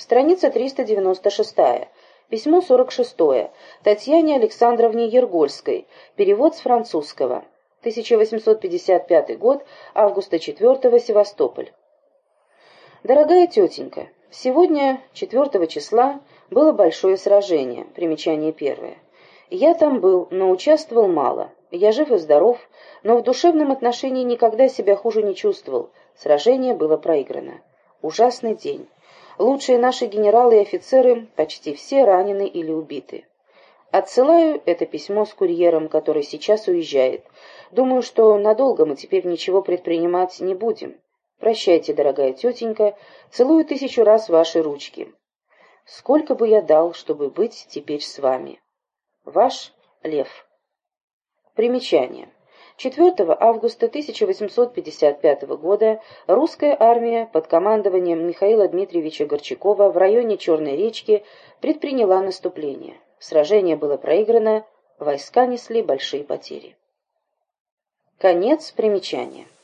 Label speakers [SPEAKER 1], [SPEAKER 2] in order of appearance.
[SPEAKER 1] Страница 396. Письмо 46. Татьяне Александровне Ергольской. Перевод с французского. 1855 год, августа 4 Севастополь. Дорогая тетенька, сегодня, 4 числа, было большое сражение, примечание первое. Я там был, но участвовал мало. Я жив и здоров, но в душевном отношении никогда себя хуже не чувствовал. Сражение было проиграно. Ужасный день. Лучшие наши генералы и офицеры почти все ранены или убиты. Отсылаю это письмо с курьером, который сейчас уезжает. Думаю, что надолго мы теперь ничего предпринимать не будем. Прощайте, дорогая тетенька, целую тысячу раз ваши ручки. Сколько бы я дал, чтобы быть теперь с вами. Ваш Лев. Примечание. 4 августа 1855 года русская армия под командованием Михаила Дмитриевича Горчакова в районе Черной речки предприняла наступление. Сражение было проиграно, войска несли большие потери. Конец примечания.